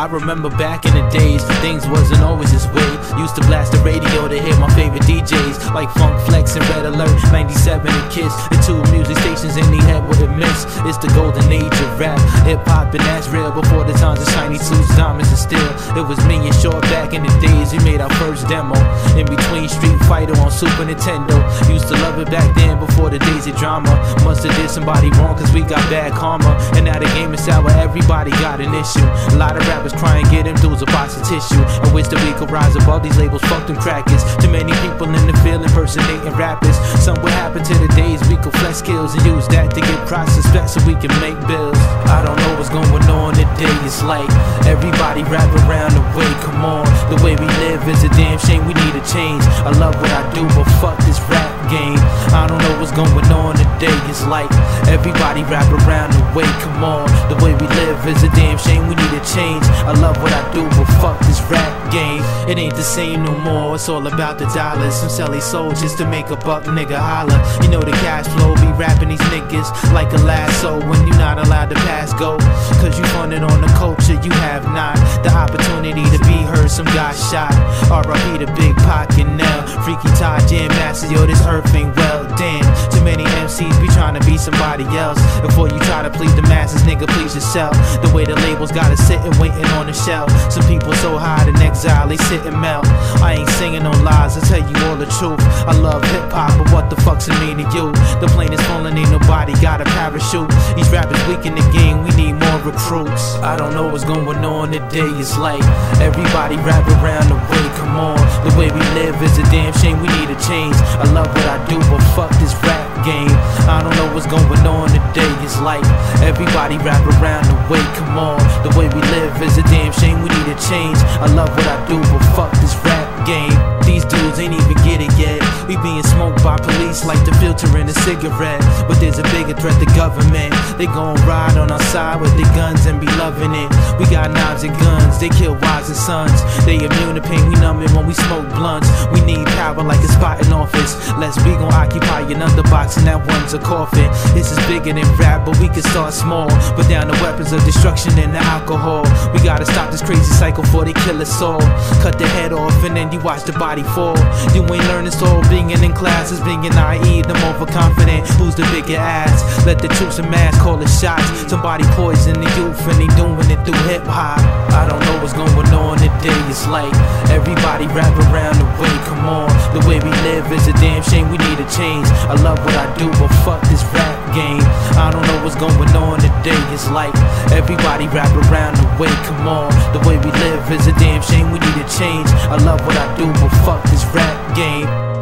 I remember back in the days, things wasn't always this way. Used to blast the radio to hear my favorite DJs, like Funk Flex and Red Alert, 97 and Kiss. The two music stations in the head would have missed. It's the golden age of rap, hip hop, and that's real. Before the times of shiny suits, diamonds, and steel. It was me and Short back in the days. We made our first demo. In between Street Fighter on Super Nintendo. Used to love it back then before the days of drama. Must have did somebody wrong cause we got bad karma. And now the game is sour, everybody got an issue. A lot of rappers crying, get them dudes a box of tissue. I wish that we could rise above these labels, fuck them crackers. Too many people in the field impersonating rappers. Some would happen to the days we could flex skills and use that to get process back so we can make bills. I don't know what's going on today. It's like everybody rap around the way, come on. The way we live is a damn shame, we need a change. I love what I do, but fuck this rap game. I don't know what's going on today. It's like everybody rap around the way, come on. The way we live is a damn shame, we need a change. I love what I do, but fuck this rap game. It ain't the same no more, it's all about the dollars. Some sell their soul just to make a buck, nigga holla. You know the cash flow be rapping these niggas like a lasso when you not allowed to pass go. Cause you funded on the culture, you have not the opportunity to be heard. Some got shot. RIP the big pocket now. Freaky Tah Jam Master, yo, this earth ain't well. Damn, too many MCs be trying to be somebody else. Before you try to please the masses, nigga, please yourself. The way the labels gotta sit and waiting on the shelf. Some people so high in exile, they sit and melt. I ain't singing no lies, I tell you all the truth. I love hip hop, but what the fuck's it mean to you? The plane is falling, ain't nobody got a parachute. These rappers weak in the game, we need more recruits. I don't know what's going on today. It's like everybody rap around the way. Come on, the way we live is a damn shame. We need a change. I love what I do, but fuck this rap game. I don't know what's going on today. It's like everybody rap around the way. Come on, the way we live is a damn shame. We need a change. I love what I do, but fuck this rap game. These dudes ain't even get it yet. We being smoked by police like the filter in a cigarette. But there's a bigger threat, the government. They gon' ride on our side with their guns and be loving it. We got knives and guns, they kill wives and sons. They immune to pain, we numb it when we smoke blunts. We need power like a spot in office. Let's we gon' occupy another box and that one's a coffin. This is bigger than rap, but we can start small. Put down the weapons of destruction and the alcohol. We gotta stop this crazy cycle before they kill us all. Cut the head off and then you watch the body fall. You ain't learning soul being in classes, being naive, I'm overconfident. Who's the bigger ass? Let the troops and mass call the shots. Somebody poison the youth and they doing it through hip hop. I don't know what's going on today. It's like everybody wrap around the way. Come on, the way we live is a damn shame. We need a change. I love what I do, but fuck this rap game. I don't know what's going on today. It's like everybody rap around the way. Come on, the way we live is a damn shame. We need a change. I love what I do, but fuck this rap game.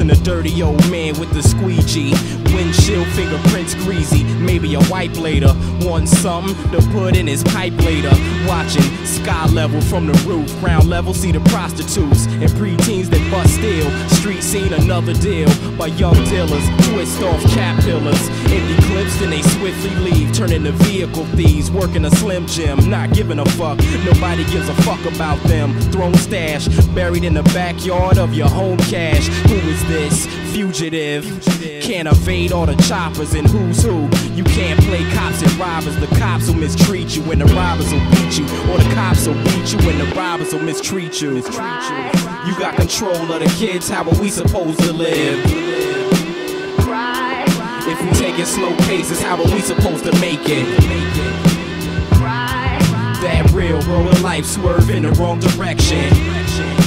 Land. a dirty old man with the squeegee. Windshield fingerprints greasy, maybe a wipe later. Want something to put in his pipe later. Watching sky level from the roof, ground level see the prostitutes and preteens that bust still. Street scene another deal by young dealers, twist off cap pillars. Empty clips, then they swiftly leave, turning to vehicle thieves, working a slim jim, not giving a fuck. Nobody gives a fuck about them. Thrown stash, buried in the backyard of your home cash. Who is this? Fugitive. Can't evade all the choppers and who's who. You can't play cops and robbers. The cops will mistreat you and the robbers will beat you. Or the cops will beat you and the robbers will mistreat you. You got control of the kids, how are we supposed to live? If we take it slow paces, how are we supposed to make it? That real rolling life swerve in the wrong direction.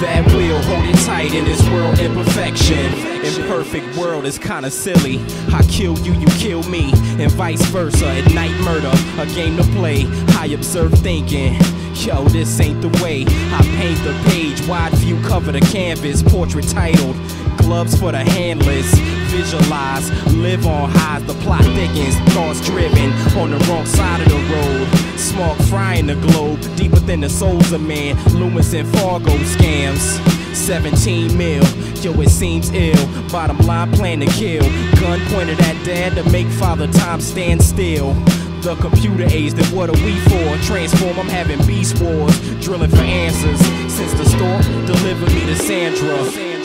That wheel hold it tight in this world imperfection. Imperfect world is kinda silly. I kill you, you kill me, and vice versa. At night murder, a game to play. I observe thinking. Yo, this ain't the way. I paint the page, wide view cover the canvas, portrait titled Gloves for the handless. Visualize, live on highs, the plot thickens, thoughts driven on the wrong side of the road. Smoke frying the globe, deep within the souls of man. Loomis and Fargo scams. 17 mil, yo, it seems ill. Bottom line, plan to kill. Gun pointed at dad to make father time stand still. The computer age, then what are we for? Transform, I'm having beast wars, drilling for answers. Since the store delivered me to Sandra.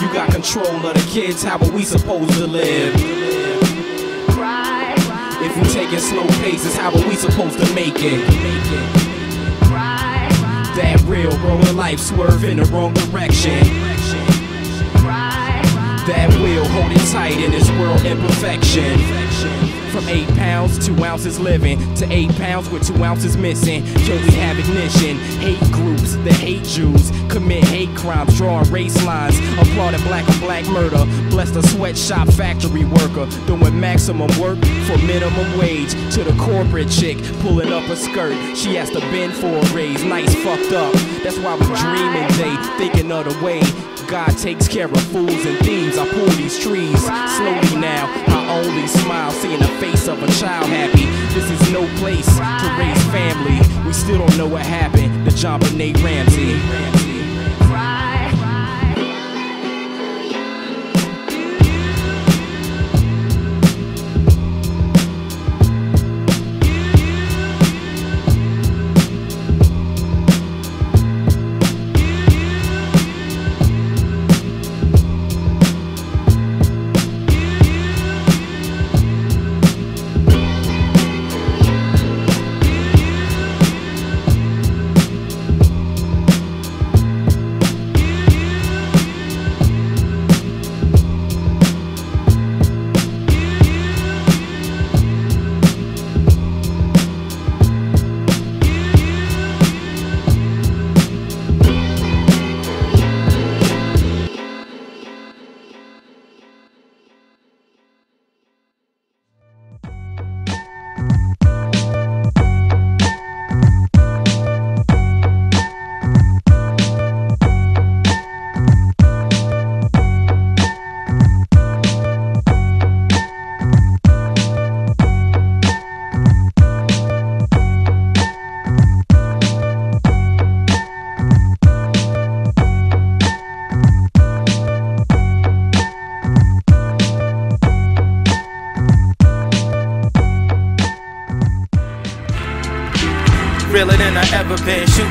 You got control of the kids, how are we supposed to live? If we taking slow paces, how are we supposed to make it? That real rolling life swerve in the wrong direction. That wheel hold it tight in this world imperfection. From eight pounds, two ounces living to eight pounds with two ounces missing. Yo, we have ignition. Hate groups that hate Jews commit hate crimes, drawing race lines, applauding black on black murder. Bless the sweatshop factory worker doing maximum work for minimum wage. To the corporate chick pulling up a skirt, she has to bend for a raise. Nice fucked up. That's why we're dreaming day, thinking of the way God takes care of fools and thieves. I pull these trees slowly now. I only smile seeing the face of a child happy. This is no place to raise family. We still don't know what happened to JonBenét Ramsey.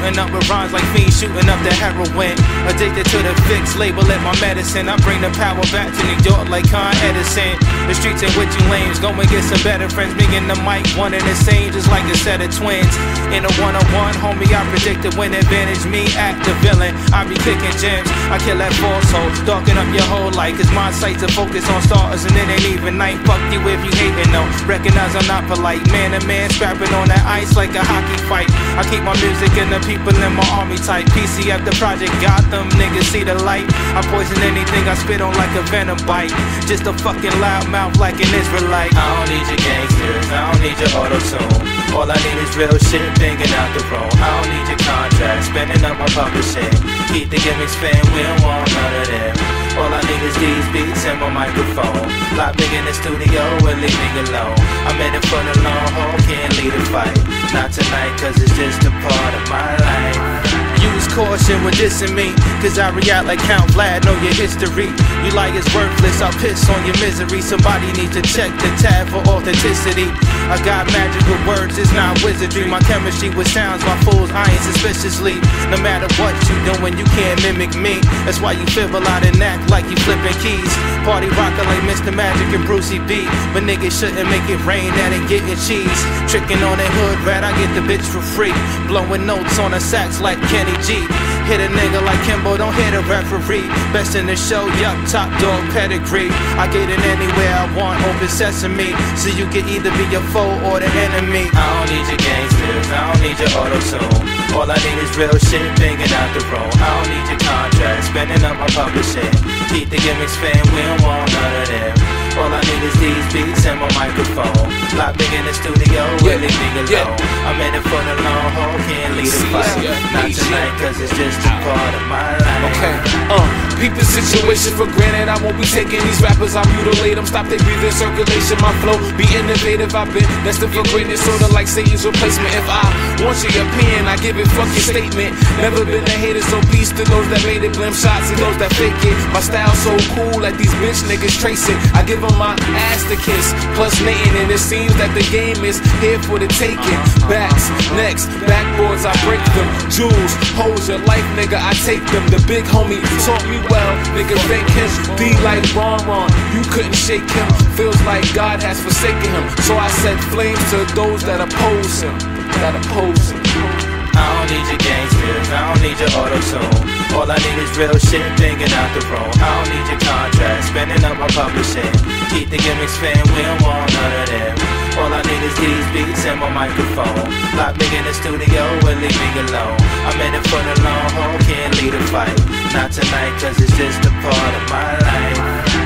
Shooting up with rhymes like fiends, shooting up the heroin. Addicted to the fix, label it my medicine. I bring the power back to New York like Con Edison. The streets in which you lames, go and get some better friends. Me and the mic, one and the same, just like a set of twins. In a one on one, homie, I predicted win advantage me act the villain. I be kicking gems, I kill that false hoe, darken up your whole life. Cause my sights are focused on stars and it ain't even night. Fuck you if you hating though. Recognize I'm not polite. Man to man, scrapping on that ice like a hockey fight. I keep my music and the people in my army type. PCF the project, got them niggas see the light. I poison anything I spit on like a venom bite. Just a fucking loud mouth like an Israelite. I don't need your gangsters, I don't need your auto tune. All I need is real shit, banging out the room. I don't need your contract, spending up my publishing. Keep the gimmicks fan, we don't want none of them. All I need is these beats and my microphone. Lock me in the studio and leave me alone. I'm in it for the long haul, can't lead a fight. Not tonight, cause it's just a part of my life. Use caution when dissing me, cause I react like Count Vlad, know your history. You like is worthless, I'll piss on your misery. Somebody needs to check the tab for authenticity. I got magical words, it's not wizardry. My chemistry with sounds, my fools eyeing suspiciously. No matter what you doing, you can't mimic me. That's why you fibble out and act like you flipping keys. Party rockin' like Mr. Magic and Brucie B. But niggas shouldn't make it rain, that ain't getting cheese. Trickin' on that hood rat, I get the bitch for free. Blowing notes on a sax like Kenny G. Hit a nigga like Kimbo, don't hit a referee. Best in the show, yup, top dog pedigree. I get it anywhere I want, open sesame. So you can either be your foe or the enemy. I don't need your gangsters, I don't need your auto tune. All I need is real shit, banging out the room. I don't need your contract, spending up my publishing. Keep the gimmicks fan, we don't want none of them. All I need is these beats and my microphone. Lock me in the studio, yeah, leave me alone. Yeah. I'm in it for the long haul, can't lead a fight. Not tonight, cause it's just too part of my life. Okay, uh, peep the situation for granted. I won't be taking these rappers, I mutilate them. Stop they breathing circulation, my flow. Be innovative, I've been destined for greatness, sorta like Satan's replacement. If I want your opinion, I give it, fuck your statement. Never been a hater, so peace to those that made it, blim shots and those that fake it. My style so cool, like these bitch niggas trace it. I give them my ass to kiss, plus mating, and it seems that the game is here for the taking. Backs, necks, backboards, I break them. Jewels, hoes, your life, nigga, I take them. The big homie taught me well, nigga, fake him. Be like Ron Ron, you couldn't shake him. Feels like God has forsaken him. So I set flames to those that oppose him, that oppose him. I don't need your gangsters, I don't need your auto tune. All I need is real shit, banging out the room. I don't need your contract, spending up my publishing. Keep the gimmicks fan, we don't want none of them. All I need is these beats and my microphone. Lock me in the studio and leave me alone. I'm in it for the long haul, can't lead a fight. Not tonight, cause it's just a part of my life.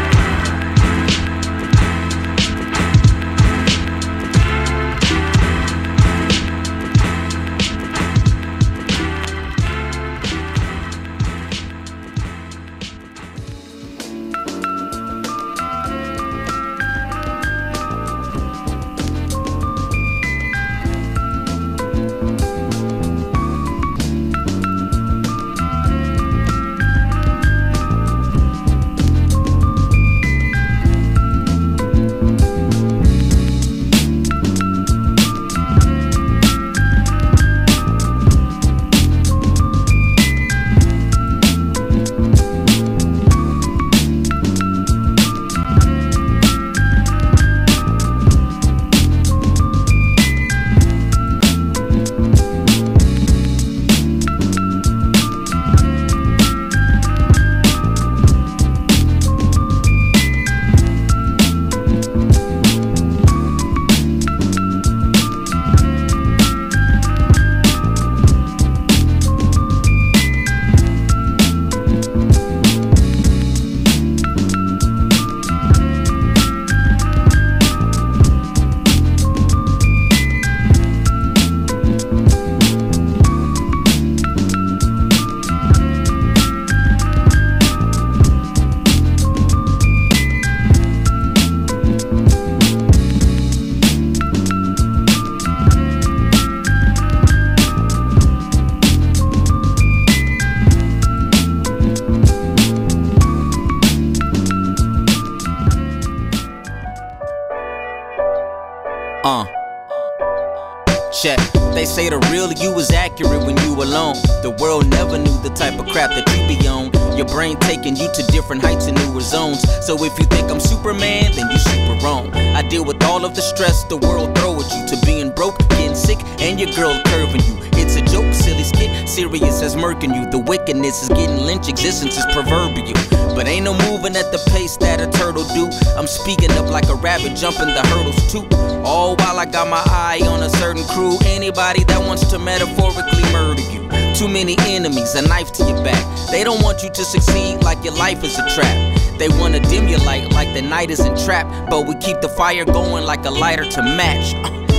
Say the real you was accurate when you alone. The world never knew the type of crap that you be on. Your brain taking you to different heights and newer zones. So if you think I'm Superman, then you super wrong. I deal with all of the stress the world throw at you. To being broke, getting sick, and your girl curving you. It's a joke, silly serious as murking you. The wickedness is getting lynch, existence is proverbial. But ain't no moving at the pace that a turtle do. I'm speaking up like a rabbit, jumping the hurdles too. All while I got my eye on a certain crew. Anybody that wants to metaphorically murder you. Too many enemies, a knife to your back. They don't want you to succeed like your life is a trap. They wanna dim your light like the night isn't trapped. But we keep the fire going like a lighter to match.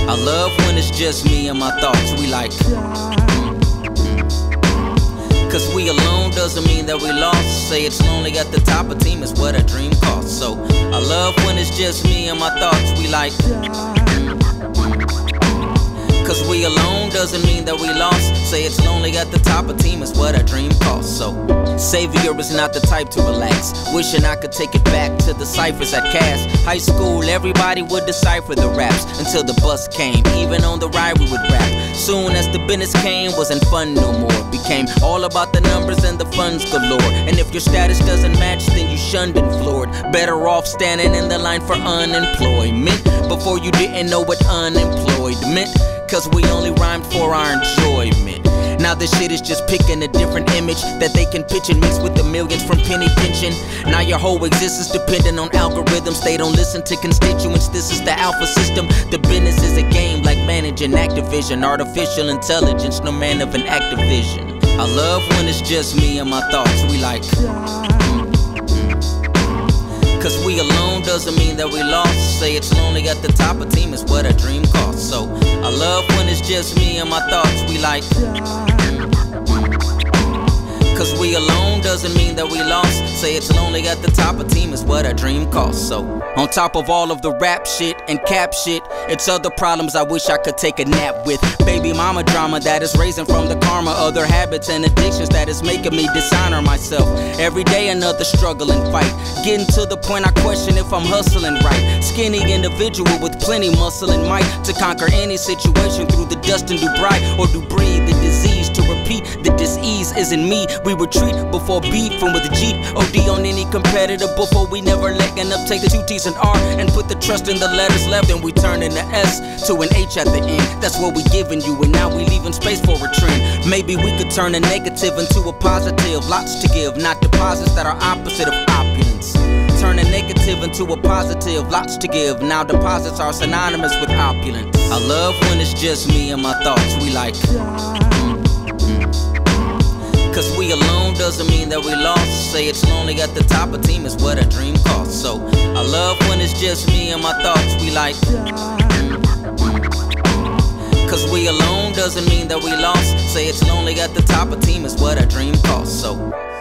I love when it's just me and my thoughts. We like. Cause we alone doesn't mean that we lost. Say it's lonely at the top, a team is what a dream costs. So I love when it's just me and my thoughts. We like. Cause we alone doesn't mean that we lost. Say it's lonely at the top, a team is what a dream costs. So, Savior is not the type to relax. Wishing I could take it back to the ciphers at Cass. High school, everybody would decipher the raps until the bus came. Even on the ride, we would rap. Soon as the business came, wasn't fun no more. Became all about the numbers and the funds galore. And if your status doesn't match, then you shunned and floored. Better off standing in the line for unemployment before you didn't know what unemployed meant. Cause we only rhymed for our enjoyment. Now this shit is just picking a different image that they can pitch and mix with the millions from penny pinching. Now your whole existence dependent on algorithms. They don't listen to constituents. This is the alpha system. The business is a game like managing Activision. Artificial intelligence, no man of an Activision. I love when it's just me and my thoughts. We like. Cause we alone doesn't mean that we lost. Say it's lonely at the top, a team is what a dream costs. So I love when it's just me and my thoughts. We like. Cause we alone doesn't mean that we lost. Say it's lonely at the top, a team is what a dream costs. So, on top of all of the rap shit and cap shit, it's other problems I wish I could take a nap with. Baby mama drama that is raising from the karma, other habits and addictions that is making me dishonor myself. Every day another struggle and fight. Getting to the point I question if I'm hustling right. Skinny individual with plenty muscle and might to conquer any situation through the dust and do bright or do breathe The disease isn't me. We retreat before beefing with the Jeep. OD on any competitor before we never letting up. Take the two T's and R and put the trust in the letters left. And we turn the S to an H at the end. That's what we giving you. And now we leaving space for a trend. Maybe we could turn a negative into a positive. Lots to give, not deposits that are opposite of opulence. Turn a negative into a positive. Lots to give. Now deposits are synonymous with opulence. I love when it's just me and my thoughts. We like. Cause we alone doesn't mean that we lost. Say it's lonely at the top, a team is what a dream costs. So I love when it's just me and my thoughts. We like. Cause we alone doesn't mean that we lost. Say it's lonely at the top, a team is what a dream costs. So.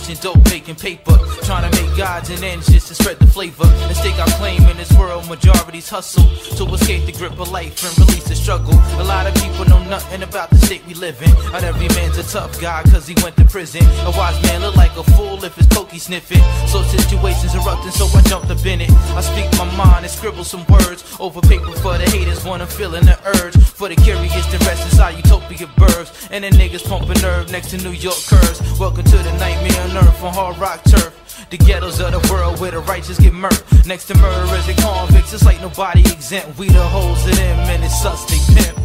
Microscopes, pushing dope, baking paper. Trying to make gods and ends just to spread the flavor. And stake our claim in this world, majorities hustle to escape the grip of life and release the struggle. A lot of people know nothing about the state we live in. Not every man's a tough guy, cause he went to prison. A wise man look like a fool if his cookie sniffing. So situations erupting, so I jumped up in it. I speak my mind and scribble some words over paper for the haters I'm feeling the urge. For the curious, to rest inside utopia burbs. And the niggas pumping nerve next to New York curves. Welcome to the nightmare on earth on hard rock turf. The ghettos of the world where the righteous get murked. Next to murderers and convicts, it's like nobody exempt. We the hoes of them and it's us they pimp.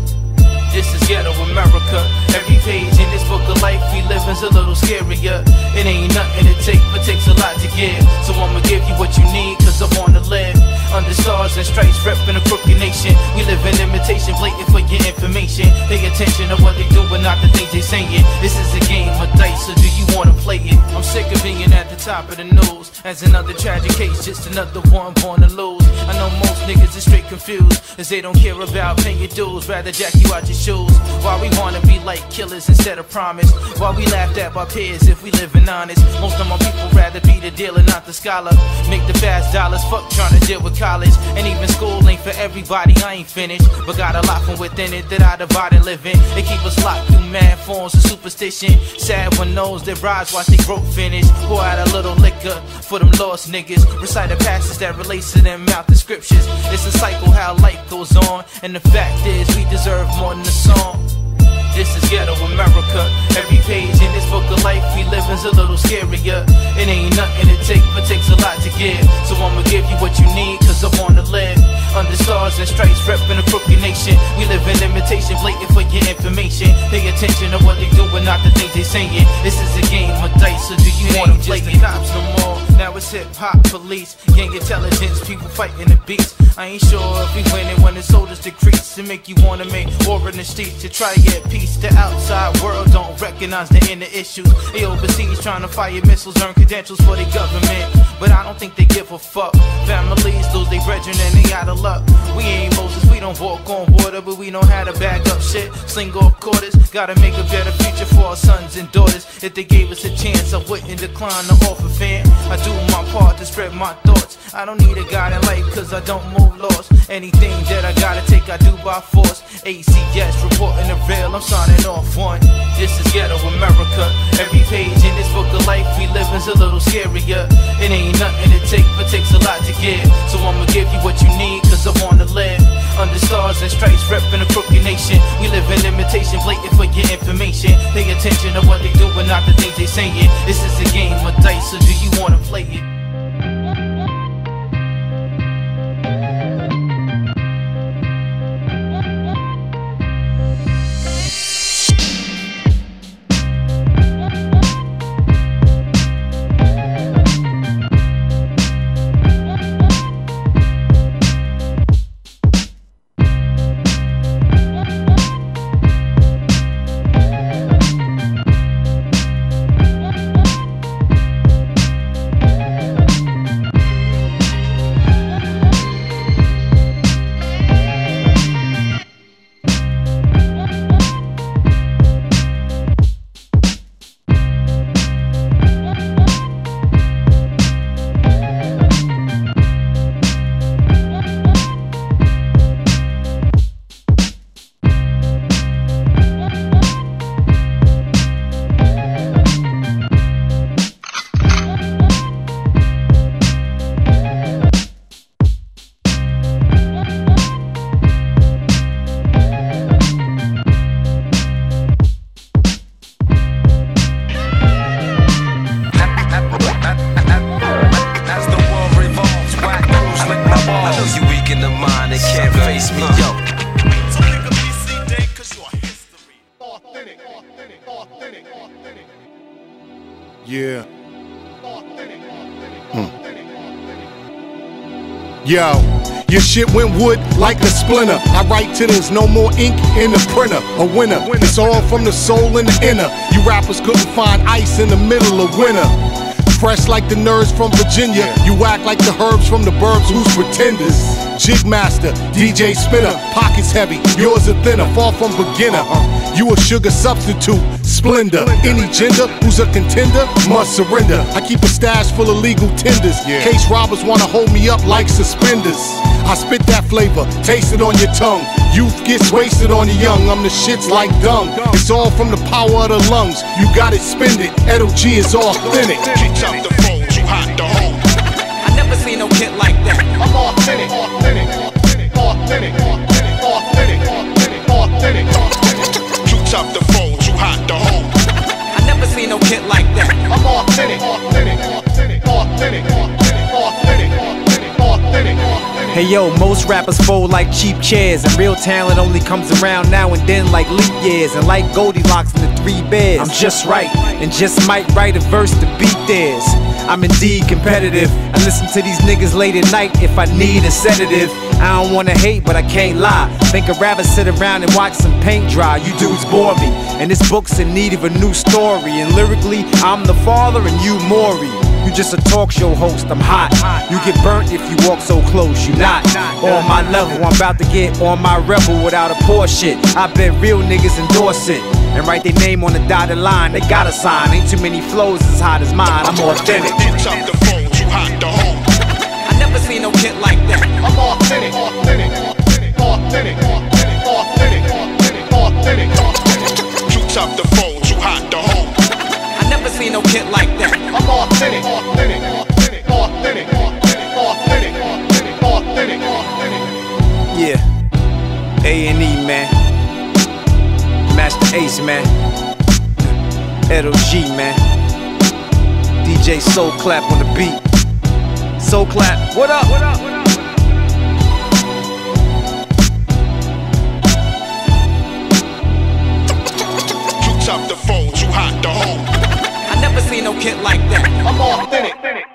This is ghetto America. Every page in this book of life we live is a little scarier. It ain't nothing to take, but takes a lot to give. So I'ma give you what you need, cause I wanna live. Under stars and stripes, reppin' a crooked nation. We live in imitation, blatant for your information. Pay attention to what they do, but not the things they saying. This is a game of dice, so do you wanna play it? I'm sick of being at the top of the news. As another tragic case, just another one born to lose. I know most niggas is straight confused, as they don't care about paying dues. Rather jack you out your shoes. Why we wanna be like killers instead of promise? Why we laughed at by peers if we living honest? Most of my people rather be the dealer, not the scholar. Make the fast dollars, fuck trying to deal with college. And even school ain't for everybody, I ain't finished. But got a lot from within it that I divide and live in. They keep us locked through mad forms of superstition. Sad one knows that rise watch they growth finish. Pour out a little liquor for them lost niggas. Recite the passages that relates to them out the scriptures. It's a cycle how life goes on. And the fact is, we deserve more than a song. This is ghetto America. Every page in this book of life we live is a little scarier. It ain't nothing to take, but takes a lot to give. So I'ma give you what you need, cause I wanna live. Under stars and stripes, reppin' a crooked nation. We live in imitation, blatant for your information. Pay attention to what they do, but not the things they saying. This is a game of dice, so do you wanna play it? cops no more. It's hip hop police, gang intelligence, people fighting the beats. I ain't sure if we winning when the soldiers decrease to make you wanna make war in the streets to try get peace. The outside world don't recognize the inner issues. They overseas trying to fire missiles, earn credentials for the government, but I don't think they give a fuck. Families lose their brethren and they out of luck. We ain't Moses, we don't walk on water, but we know how to back up shit. Sling off quarters, gotta make a better future for our sons and daughters. If they gave us a chance, I wouldn't decline the offer, fam. I do my part to spread my thoughts. I don't need a guiding light, cause I don't move lost. Anything that I gotta take, I do by force. ACS reporting the real, I'm signing off one. This is ghetto America. Every page in this book of life we live is a little scarier. It ain't nothing to take, but takes a lot to give. So I'ma give you what you need, cause I wanna live. Under stars and stripes, reppin' a crooked nation. We live in imitation, blatant for your information. Pay attention to what they do, but not the things they saying. This is a game of dice, so do you wanna play it? Your shit went wood like a splinter. I write till there's no more ink in the printer. A winner. It's all from the soul and the inner. You rappers couldn't find ice in the middle of winter. Fresh like the nerds from Virginia. You act like the herbs from the burbs who's pretenders. Jig master, DJ spinner, pockets heavy, yours are thinner, far from beginner. You a sugar substitute, splendor. Any gender who's a contender must surrender. I keep a stash full of legal tenders. Case robbers wanna hold me up like suspenders. I spit that flavor, taste it on your tongue. Youth gets wasted on the young, I'm the shits like dumb. It's all from the power of the lungs. You got it, spend it. Edo G is authentic. You tough the fold, you hot to. I never seen no kid like that. I'm authentic, authentic, authentic, authentic, authentic, authentic, authentic. You tough Hey yo, most rappers fold like cheap chairs, and real talent only comes around now and then like leap years. And like Goldilocks and the Three Bears, I'm just right, and just might write a verse to beat theirs. I'm indeed competitive. I listen to these niggas late at night if I need a sedative. I don't wanna hate, but I can't lie. Think I'd rather sit around and watch some paint dry. You dudes bore me, and this book's in need of a new story. And lyrically, I'm the father and you Maury. You just a talk show host, I'm hot. You get burnt if you walk so close, you not. On my level, I'm about to get on my rebel without a poor shit. I bet real niggas endorse it. And write their name on the dotted line, they got a sign. Ain't too many flows as hot as mine, I'm authentic. Top the phone, too hot to hold. I never seen no kid like that. I'm authentic, authentic, authentic, authentic, authentic, authentic, authentic, authentic. Too tough the phone, too hot to hold no kid like that. I'm authentic, authentic, authentic, authentic, authentic, authentic, authentic, authentic. Yeah, A and E man, Masta Ace man, Edo G man, DJ Soul Clap on the beat. Soul Clap, what up? What up? What up? Up the phone, too hot to hold never seen no kid like that. I'm authentic.